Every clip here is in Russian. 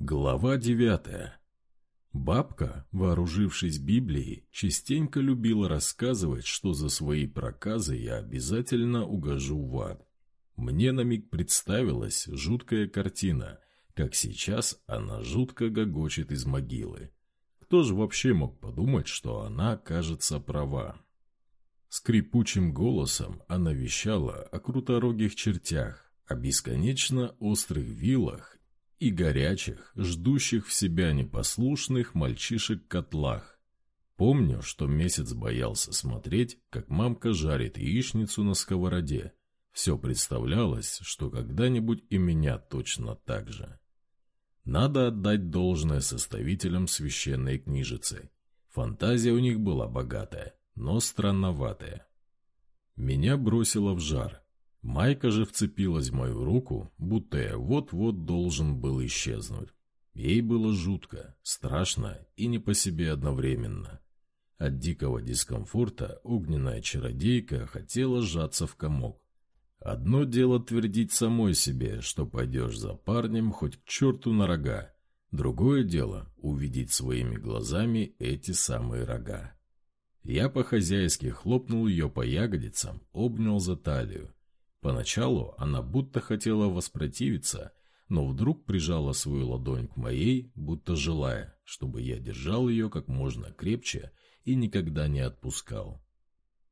Глава девятая. Бабка, вооружившись Библией, частенько любила рассказывать, что за свои проказы я обязательно угожу в ад. Мне на миг представилась жуткая картина, как сейчас она жутко гогочет из могилы. Кто же вообще мог подумать, что она кажется права? Скрипучим голосом она вещала о круторогих чертях, о бесконечно острых вилах и горячих, ждущих в себя непослушных мальчишек-котлах. Помню, что месяц боялся смотреть, как мамка жарит яичницу на сковороде. Все представлялось, что когда-нибудь и меня точно так же. Надо отдать должное составителям священной книжицы. Фантазия у них была богатая, но странноватая. Меня бросило в жар, Майка же вцепилась в мою руку, будто я вот-вот должен был исчезнуть. Ей было жутко, страшно и не по себе одновременно. От дикого дискомфорта огненная чародейка хотела сжаться в комок. Одно дело твердить самой себе, что пойдешь за парнем хоть к черту на рога. Другое дело — увидеть своими глазами эти самые рога. Я по-хозяйски хлопнул ее по ягодицам, обнял за талию. Поначалу она будто хотела воспротивиться, но вдруг прижала свою ладонь к моей, будто желая, чтобы я держал ее как можно крепче и никогда не отпускал.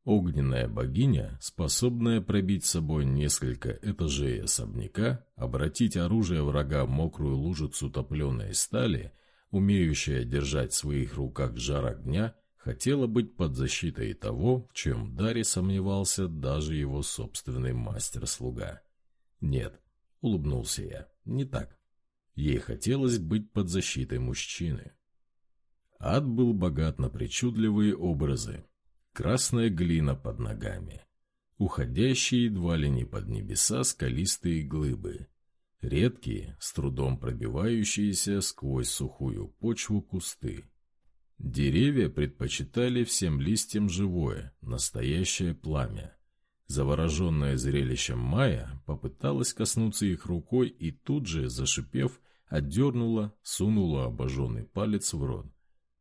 Огненная богиня, способная пробить собой несколько этажей особняка, обратить оружие врага в мокрую лужицу топленой стали, умеющая держать в своих руках жар огня, хотела быть под защитой того, в чем Даре сомневался даже его собственный мастер-слуга. «Нет», — улыбнулся я, — «не так. Ей хотелось быть под защитой мужчины». Ад был богат на причудливые образы. Красная глина под ногами, уходящие едва ли не под небеса скалистые глыбы, редкие, с трудом пробивающиеся сквозь сухую почву кусты, Деревья предпочитали всем листьям живое, настоящее пламя. Завороженная зрелищем Майя попыталась коснуться их рукой и тут же, зашипев, отдернула, сунула обожженный палец в рот.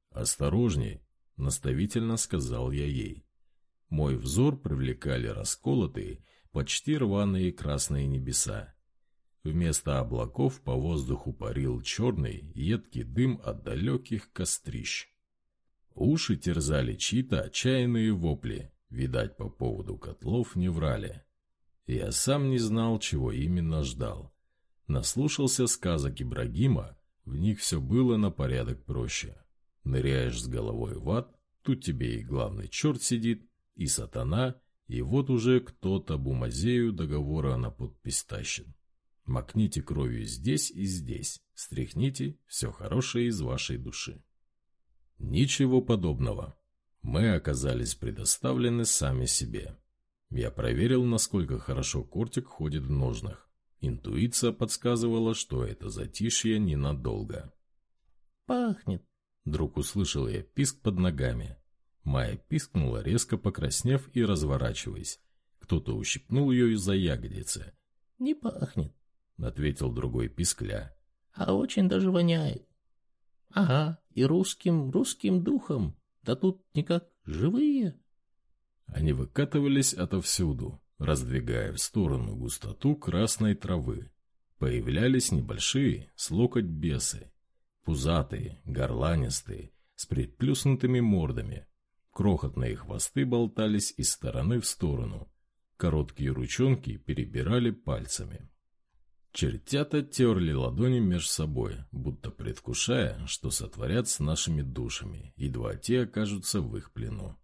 «Осторожней!» — наставительно сказал я ей. Мой взор привлекали расколотые, почти рваные красные небеса. Вместо облаков по воздуху парил черный, едкий дым от далеких кострищ. Уши терзали чьи-то отчаянные вопли, видать, по поводу котлов не врали. Я сам не знал, чего именно ждал. Наслушался сказок Ибрагима, в них все было на порядок проще. Ныряешь с головой в ад, тут тебе и главный черт сидит, и сатана, и вот уже кто-то бумазею договора на подпись тащит. Макните кровью здесь и здесь, стряхните все хорошее из вашей души. Ничего подобного. Мы оказались предоставлены сами себе. Я проверил, насколько хорошо кортик ходит в ножнах. Интуиция подсказывала, что это затишье ненадолго. «Пахнет!» Вдруг услышал я писк под ногами. Майя пискнула, резко покраснев и разворачиваясь. Кто-то ущипнул ее из-за ягодицы. «Не пахнет», — ответил другой пискля. «А очень даже воняет». «Ага, и русским, русским духом. Да тут никак живые. Они выкатывались отовсюду, раздвигая в сторону густоту красной травы. Появлялись небольшие, с локоть бесы, пузатые, горланистые, с предплюснутыми мордами. Крохотные хвосты болтались из стороны в сторону. Короткие ручонки перебирали пальцами. Чертята терли ладони меж собой, будто предвкушая, что сотворят с нашими душами, едва те окажутся в их плену.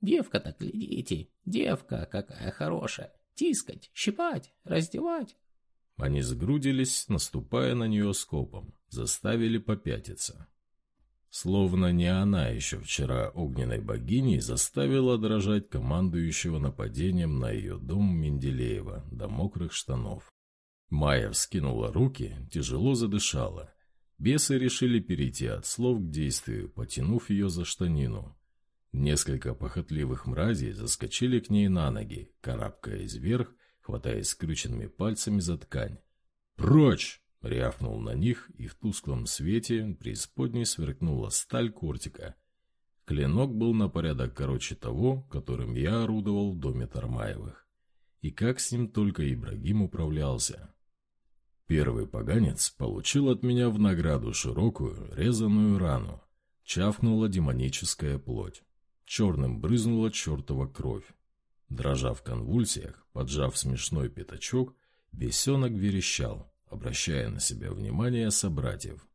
«Девка-то, глядите, девка какая хорошая! Тискать, щипать, раздевать!» Они сгрудились, наступая на нее скопом, заставили попятиться. Словно не она еще вчера огненной богиней заставила дрожать командующего нападением на ее дом Менделеева до мокрых штанов. Майя вскинула руки, тяжело задышала. Бесы решили перейти от слов к действию, потянув ее за штанину. Несколько похотливых мразей заскочили к ней на ноги, карабкаясь вверх, хватаясь скрюченными пальцами за ткань. «Прочь!» — Рявкнул на них, и в тусклом свете преисподней сверкнула сталь кортика. Клинок был на порядок короче того, которым я орудовал в доме Тармаевых. И как с ним только Ибрагим управлялся. Первый поганец получил от меня в награду широкую, резаную рану. Чавкнула демоническая плоть. Черным брызнула чертова кровь. Дрожа в конвульсиях, поджав смешной пятачок, бесенок верещал, обращая на себя внимание собратьев.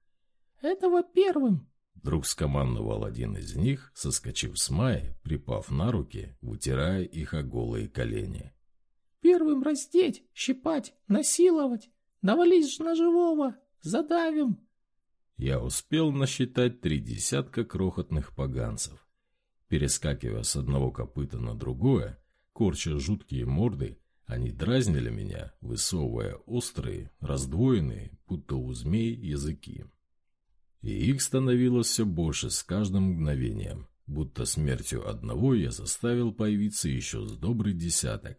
«Этого первым!» Вдруг скомандовал один из них, соскочив с Майи, припав на руки, вытирая их о голые колени. «Первым раздеть, щипать, насиловать! Навались на живого! Задавим!» Я успел насчитать три десятка крохотных поганцев. Перескакивая с одного копыта на другое, корча жуткие морды, они дразнили меня, высовывая острые, раздвоенные, будто у змей, языки. И их становилось все больше с каждым мгновением, будто смертью одного я заставил появиться еще с добрый десяток.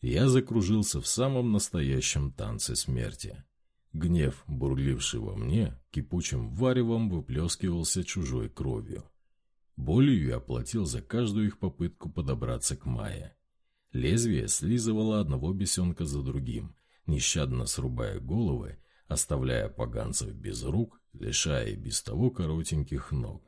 Я закружился в самом настоящем танце смерти. Гнев, бурливший во мне, кипучим варевом выплескивался чужой кровью. Болью я платил за каждую их попытку подобраться к Майе. Лезвие слизывало одного бесенка за другим, нещадно срубая головы, оставляя поганцев без рук, лишая без того коротеньких ног.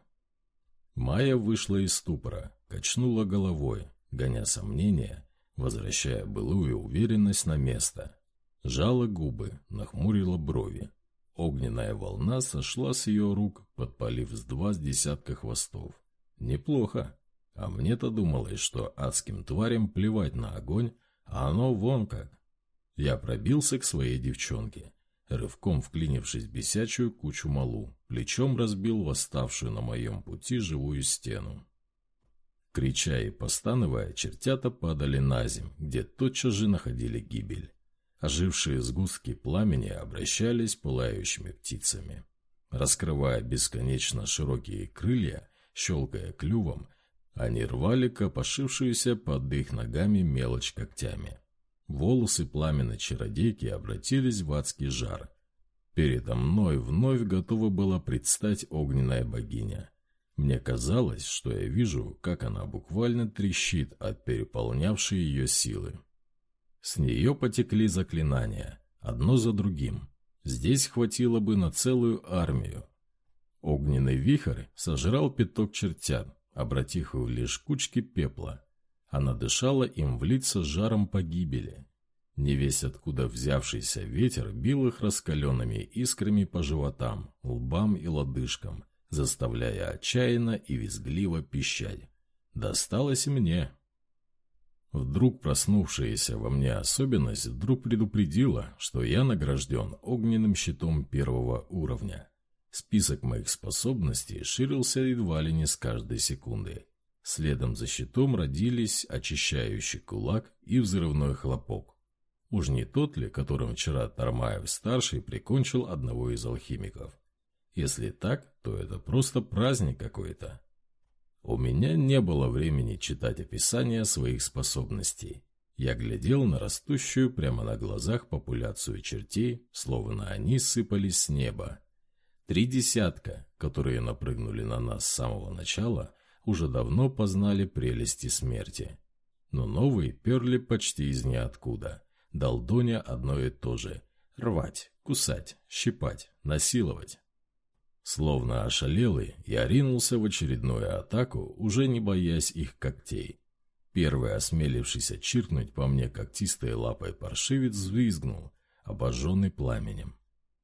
Майя вышла из ступора, качнула головой, гоня сомнения, возвращая былую уверенность на место. Жала губы, нахмурила брови. Огненная волна сошла с ее рук, подпалив с два десятка хвостов. Неплохо. А мне-то думалось, что адским тварям плевать на огонь, а оно вон как. Я пробился к своей девчонке, рывком вклинившись в бесячую кучу малу, плечом разбил восставшую на моем пути живую стену. Крича и постановая, чертята падали на земь, где тотчас же находили гибель. Ожившие сгустки пламени обращались пылающими птицами. Раскрывая бесконечно широкие крылья, щелкая клювом, они рвали копошившуюся под их ногами мелочь когтями. Волосы пламенной чародейки обратились в адский жар. Передо мной вновь готова была предстать огненная богиня. Мне казалось, что я вижу, как она буквально трещит от переполнявшей ее силы. С нее потекли заклинания, одно за другим. Здесь хватило бы на целую армию. Огненный вихрь сожрал пяток чертят, обратив их лишь кучки пепла. Она дышала им в лица жаром погибели. Не весь откуда взявшийся ветер бил их раскаленными искрами по животам, лбам и лодыжкам, заставляя отчаянно и визгливо пищать. Досталось мне. Вдруг проснувшаяся во мне особенность вдруг предупредила, что я награжден огненным щитом первого уровня. Список моих способностей ширился едва ли не с каждой секунды. Следом за щитом родились очищающий кулак и взрывной хлопок. Уж не тот ли, которым вчера Тармаев-старший прикончил одного из алхимиков? Если так, то это просто праздник какой-то. У меня не было времени читать описание своих способностей. Я глядел на растущую прямо на глазах популяцию чертей, словно они сыпались с неба. Три десятка, которые напрыгнули на нас с самого начала, уже давно познали прелести смерти. Но новые перли почти из ниоткуда. Долдоня одно и то же. Рвать, кусать, щипать, насиловать. Словно ошалелый, я ринулся в очередную атаку, уже не боясь их когтей. Первый осмелившийся чиркнуть по мне когтистой лапой паршивец взвизгнул, обожженный пламенем.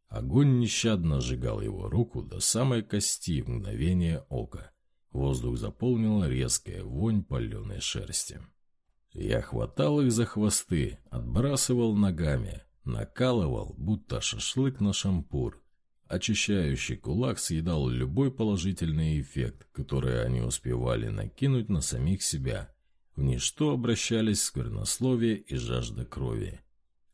Огонь нещадно сжигал его руку до самой кости в мгновение ока. Воздух заполнила резкая вонь паленой шерсти. Я хватал их за хвосты, отбрасывал ногами, накалывал, будто шашлык на шампур. Очищающий кулак съедал любой положительный эффект, который они успевали накинуть на самих себя. В ничто обращались сквернословие и жажда крови.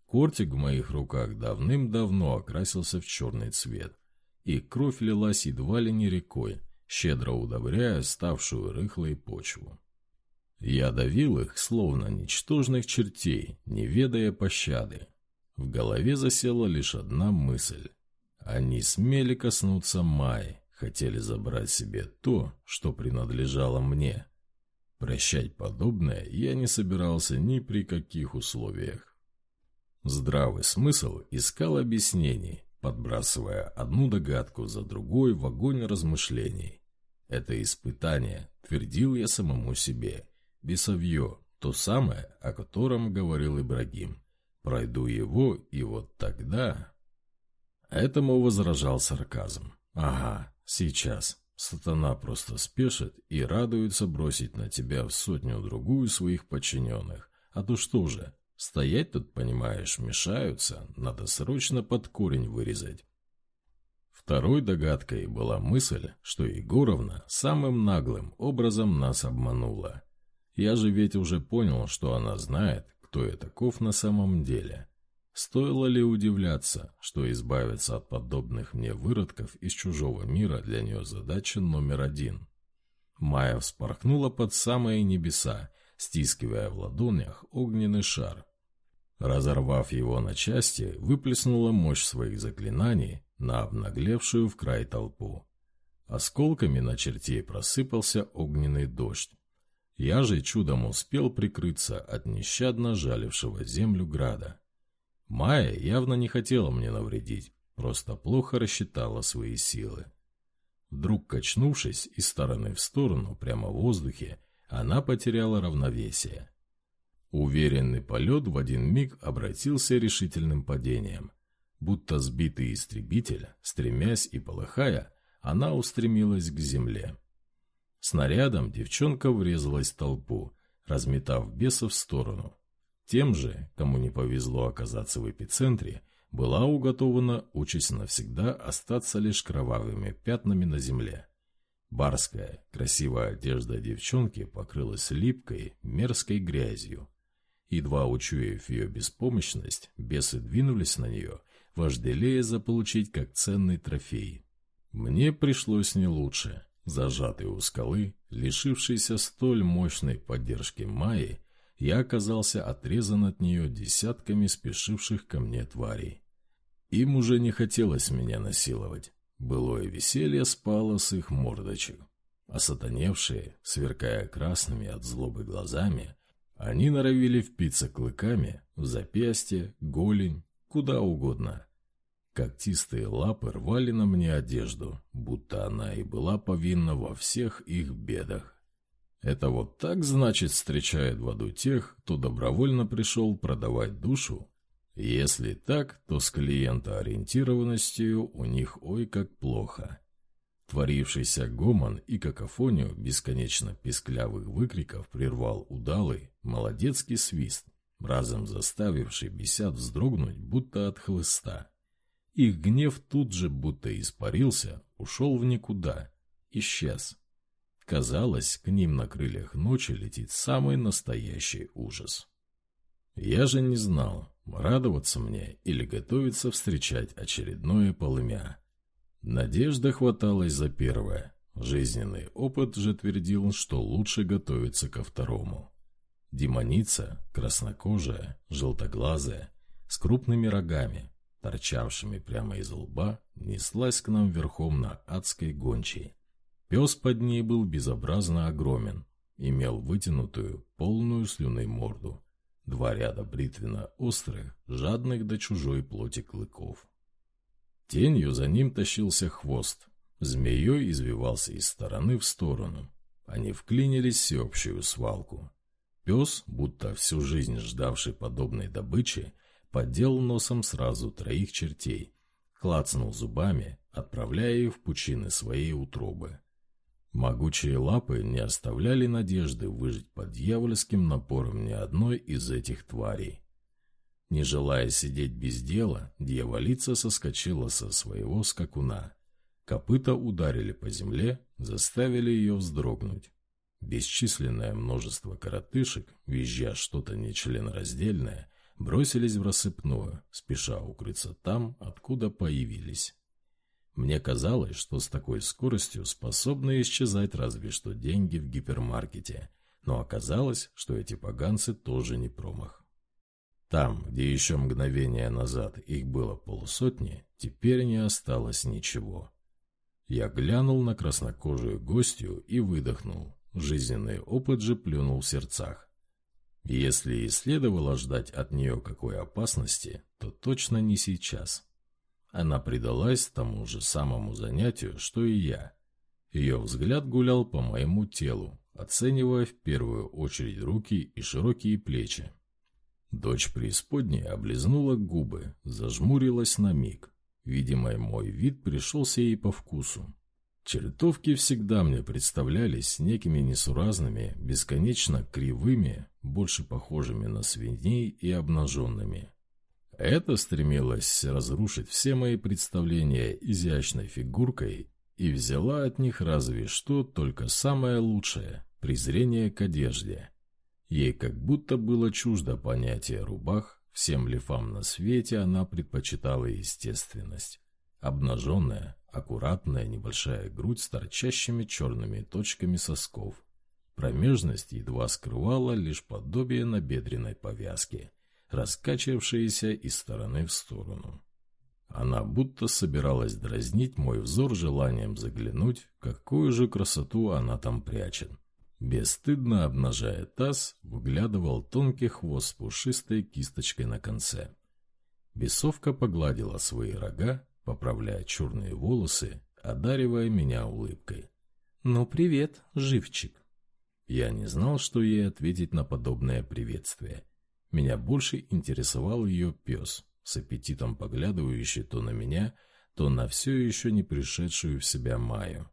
Кортик в моих руках давным-давно окрасился в черный цвет, и кровь лилась едва ли не рекой, щедро удобряя ставшую рыхлой почву. Я давил их, словно ничтожных чертей, не ведая пощады. В голове засела лишь одна мысль. Они смели коснуться Майи, хотели забрать себе то, что принадлежало мне. Прощать подобное я не собирался ни при каких условиях. Здравый смысл искал объяснений, подбрасывая одну догадку за другой в огонь размышлений. Это испытание, твердил я самому себе. Бесовье, то самое, о котором говорил Ибрагим. Пройду его, и вот тогда... Этому возражал сарказм. Ага, сейчас. Сатана просто спешит и радуется бросить на тебя в сотню-другую своих подчиненных. А то что же, стоять тут, понимаешь, мешаются, надо срочно под корень вырезать. Второй догадкой была мысль, что Егоровна самым наглым образом нас обманула. Я же ведь уже понял, что она знает, кто я таков на самом деле. Стоило ли удивляться, что избавиться от подобных мне выродков из чужого мира для нее задача номер один? Майя вспорхнула под самые небеса, стискивая в ладонях огненный шар. Разорвав его на части, выплеснула мощь своих заклинаний на обнаглевшую в край толпу. Осколками на чертей просыпался огненный дождь. Я же чудом успел прикрыться от нещадно жалившего землю града. Майя явно не хотела мне навредить, просто плохо рассчитала свои силы. Вдруг качнувшись из стороны в сторону, прямо в воздухе, она потеряла равновесие. Уверенный полет в один миг обратился решительным падением. Будто сбитый истребитель, стремясь и полыхая, она устремилась к земле. Снарядом девчонка врезалась в толпу, разметав бесов в сторону. Тем же, кому не повезло оказаться в эпицентре, была уготована участь навсегда остаться лишь кровавыми пятнами на земле. Барская, красивая одежда девчонки покрылась липкой, мерзкой грязью. Едва учуяв ее беспомощность, бесы двинулись на нее, вожделея заполучить как ценный трофей. Мне пришлось не лучше. Зажатый у скалы, лишившийся столь мощной поддержки Майи, я оказался отрезан от нее десятками спешивших ко мне тварей. Им уже не хотелось меня насиловать. Былое веселье спало с их мордочек. А сатаневшие, сверкая красными от злобы глазами, они норовили впиться клыками в запястье, голень, куда угодно. Когтистые лапы рвали на мне одежду, будто она и была повинна во всех их бедах. Это вот так, значит, встречает в аду тех, кто добровольно пришел продавать душу? Если так, то с клиентоориентированностью у них ой как плохо. Творившийся гомон и какофонию бесконечно писклявых выкриков прервал удалый, молодецкий свист, разом заставивший бесят вздрогнуть, будто от хлыста. Их гнев тут же будто испарился, ушел в никуда, исчез. Казалось, к ним на крыльях ночи летит самый настоящий ужас. Я же не знал, радоваться мне или готовиться встречать очередное полымя. Надежда хваталась за первое. Жизненный опыт же твердил, что лучше готовиться ко второму. Демоница, краснокожая, желтоглазая, с крупными рогами, торчавшими прямо из лба, неслась к нам верхом на адской гончей. Пес под ней был безобразно огромен, имел вытянутую, полную слюной морду, два ряда бритвенно-острых, жадных до чужой плоти клыков. Тенью за ним тащился хвост, змеей извивался из стороны в сторону. Они вклинились в всеобщую свалку. Пес, будто всю жизнь ждавший подобной добычи, поддел носом сразу троих чертей, клацнул зубами, отправляя их в пучины своей утробы. Могучие лапы не оставляли надежды выжить под дьявольским напором ни одной из этих тварей. Не желая сидеть без дела, дьяволица соскочила со своего скакуна. Копыта ударили по земле, заставили ее вздрогнуть. Бесчисленное множество коротышек, визжа что-то нечленораздельное, бросились в рассыпную, спеша укрыться там, откуда появились. Мне казалось, что с такой скоростью способны исчезать разве что деньги в гипермаркете, но оказалось, что эти поганцы тоже не промах. Там, где еще мгновение назад их было полусотни, теперь не осталось ничего. Я глянул на краснокожую гостью и выдохнул. Жизненный опыт же плюнул в сердцах. Если и следовало ждать от нее какой опасности, то точно не сейчас. Она предалась тому же самому занятию, что и я. Ее взгляд гулял по моему телу, оценивая в первую очередь руки и широкие плечи. Дочь преисподней облизнула губы, зажмурилась на миг. Видимо, мой вид пришелся ей по вкусу. Чертовки всегда мне представлялись некими несуразными, бесконечно кривыми, больше похожими на свиней и обнаженными. Это стремилось разрушить все мои представления изящной фигуркой и взяла от них разве что только самое лучшее – презрение к одежде. Ей как будто было чуждо понятие рубах, всем лифам на свете она предпочитала естественность. Обнаженная, аккуратная небольшая грудь с торчащими черными точками сосков. Промежность едва скрывала лишь подобие набедренной повязки, раскачивавшееся из стороны в сторону. Она будто собиралась дразнить мой взор желанием заглянуть, какую же красоту она там прячет. Бесстыдно обнажая таз, выглядывал тонкий хвост с пушистой кисточкой на конце. Бесовка погладила свои рога, поправляя черные волосы, одаривая меня улыбкой. «Ну, привет, живчик!» Я не знал, что ей ответить на подобное приветствие. Меня больше интересовал ее пес, с аппетитом поглядывающий то на меня, то на все еще не пришедшую в себя Майю.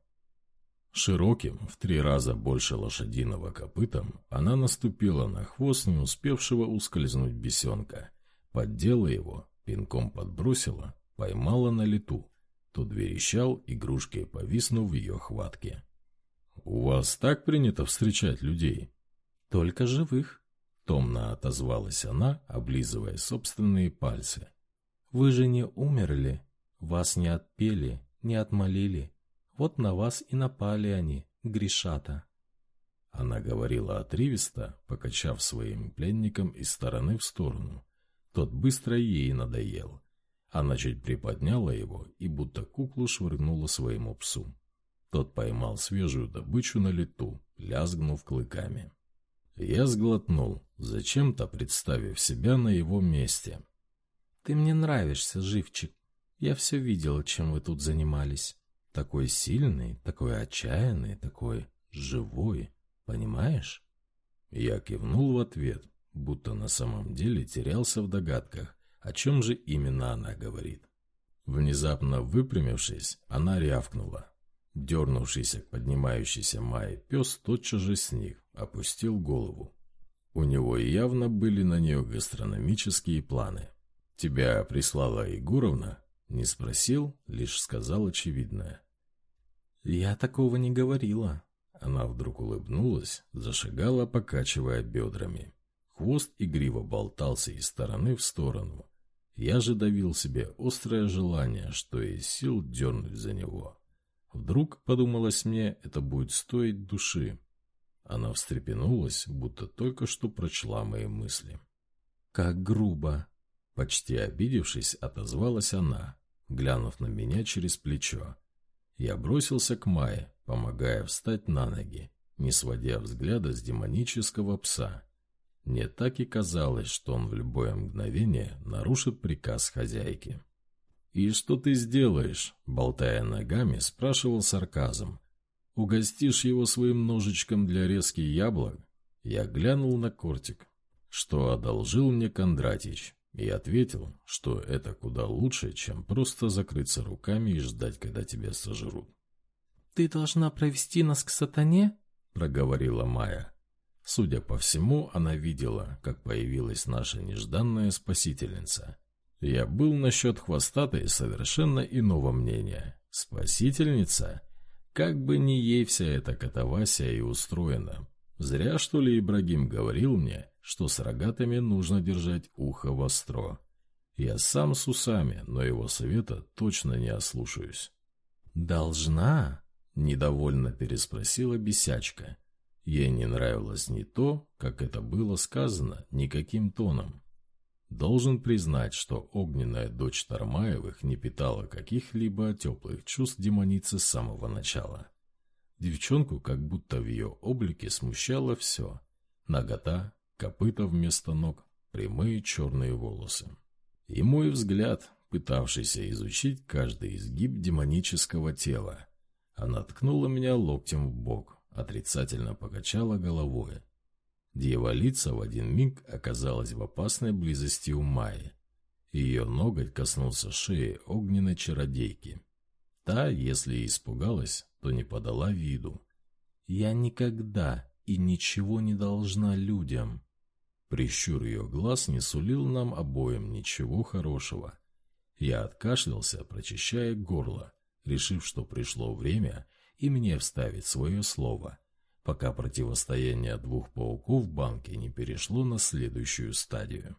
Широким, в три раза больше лошадиного копытом, она наступила на хвост не успевшего ускользнуть бесенка, поддела его, пинком подбросила, поймала на лету. Тот верещал, игрушкой повиснув в ее хватке. «У вас так принято встречать людей?» «Только живых», — томно отозвалась она, облизывая собственные пальцы. «Вы же не умерли, вас не отпели, не отмолили. Вот на вас и напали они, грешата». Она говорила отрывисто, покачав своим пленником из стороны в сторону. Тот быстро ей надоел. Она чуть приподняла его и будто куклу швырнула своему псу. Тот поймал свежую добычу на лету, лязгнув клыками. Я сглотнул, зачем-то представив себя на его месте. «Ты мне нравишься, живчик. Я все видел, чем вы тут занимались. Такой сильный, такой отчаянный, такой живой. Понимаешь?» Я кивнул в ответ, будто на самом деле терялся в догадках, о чем же именно она говорит? Внезапно выпрямившись, она рявкнула. Дернувшийся к поднимающейся Майе пес тотчас же сник, опустил голову. У него явно были на нее гастрономические планы. «Тебя прислала Егоровна?» Не спросил, лишь сказал очевидное. «Я такого не говорила». Она вдруг улыбнулась, зашагала, покачивая бедрами. Хвост игриво болтался из стороны в сторону. Я же давил себе острое желание, что из сил дернуть за него. Вдруг, подумалось мне, это будет стоить души. Она встрепенулась, будто только что прочла мои мысли. «Как грубо!» Почти обидевшись, отозвалась она, глянув на меня через плечо. Я бросился к Майе, помогая встать на ноги, не сводя взгляда с демонического пса. Мне так и казалось, что он в любое мгновение нарушит приказ хозяйки. «И что ты сделаешь?» — болтая ногами, спрашивал сарказм. «Угостишь его своим ножичком для резки яблок?» Я глянул на кортик, что одолжил мне Кондратич, и ответил, что это куда лучше, чем просто закрыться руками и ждать, когда тебя сожрут. «Ты должна провести нас к сатане?» — проговорила Майя. Судя по всему, она видела, как появилась наша нежданная спасительница. Я был насчет хвостатой совершенно иного мнения. Спасительница? Как бы ни ей вся эта катавасия и устроена. Зря, что ли, Ибрагим говорил мне, что с рогатами нужно держать ухо востро. Я сам с усами, но его совета точно не ослушаюсь. «Должна?» — недовольно переспросила бесячка. Ей не нравилось ни то, как это было сказано, никаким тоном. Должен признать, что огненная дочь Тармаевых не питала каких-либо теплых чувств демоницы с самого начала. Девчонку как будто в ее облике смущало все. Нагота, копыта вместо ног, прямые черные волосы. И мой взгляд, пытавшийся изучить каждый изгиб демонического тела. Она ткнула меня локтем в бок, отрицательно покачала головой. Дьяволица в один миг оказалась в опасной близости у Майи. Ее ноготь коснулся шеи огненной чародейки. Та, если и испугалась, то не подала виду. «Я никогда и ничего не должна людям». Прищур ее глаз не сулил нам обоим ничего хорошего. Я откашлялся, прочищая горло, решив, что пришло время и мне вставить свое слово, пока противостояние двух пауков в банке не перешло на следующую стадию.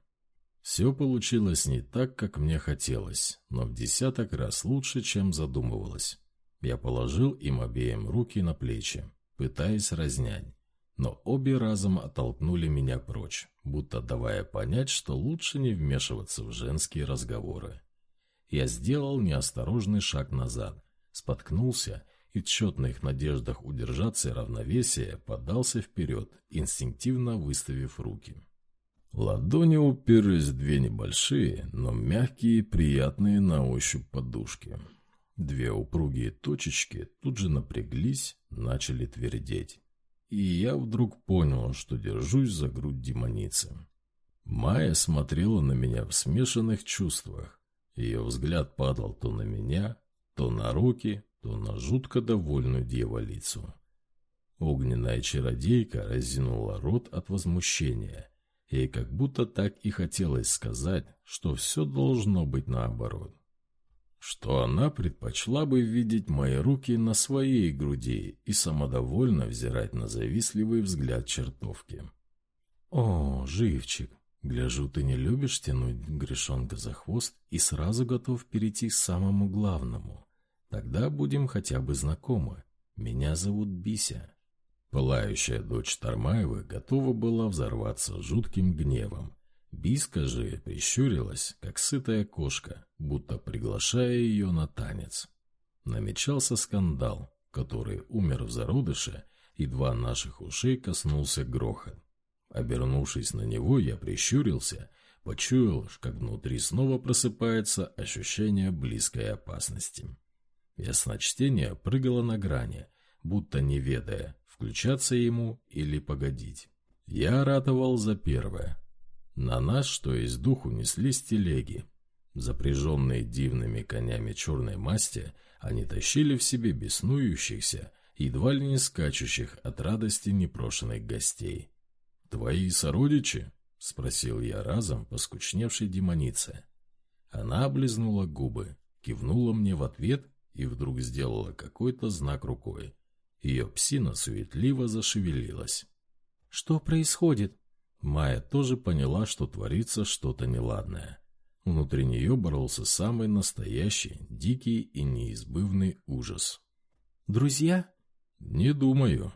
Все получилось не так, как мне хотелось, но в десяток раз лучше, чем задумывалось. Я положил им обеим руки на плечи, пытаясь разнять, но обе разом оттолкнули меня прочь, будто давая понять, что лучше не вмешиваться в женские разговоры. Я сделал неосторожный шаг назад, споткнулся и в тщетных надеждах удержаться равновесия подался вперед, инстинктивно выставив руки. Ладони уперлись в две небольшие, но мягкие и приятные на ощупь подушки. Две упругие точечки тут же напряглись, начали твердеть. И я вдруг понял, что держусь за грудь демоницы. Майя смотрела на меня в смешанных чувствах. Ее взгляд падал то на меня, то на руки, то на жутко довольную дьяволицу. Огненная чародейка разинула рот от возмущения. Ей как будто так и хотелось сказать, что все должно быть наоборот. Что она предпочла бы видеть мои руки на своей груди и самодовольно взирать на завистливый взгляд чертовки. «О, живчик, Гляжу, ты не любишь тянуть грешонка за хвост и сразу готов перейти к самому главному. Тогда будем хотя бы знакомы. Меня зовут Бися. Пылающая дочь Тармаева готова была взорваться жутким гневом. Биска же прищурилась, как сытая кошка, будто приглашая ее на танец. Намечался скандал, который умер в зародыше, едва наших ушей коснулся грохот. Обернувшись на него, я прищурился, почуял, как внутри снова просыпается ощущение близкой опасности. Ясночтение прыгало на грани, будто не ведая, включаться ему или погодить. Я ратовал за первое. На нас, что из духу, неслись телеги. Запряженные дивными конями черной масти, они тащили в себе беснующихся, едва ли не скачущих от радости непрошенных гостей. «Твои сородичи?» — спросил я разом, поскучневшей демонице. Она облизнула губы, кивнула мне в ответ и вдруг сделала какой-то знак рукой. Ее псина суетливо зашевелилась. «Что происходит?» Майя тоже поняла, что творится что-то неладное. Внутри нее боролся самый настоящий, дикий и неизбывный ужас. «Друзья?» «Не думаю»,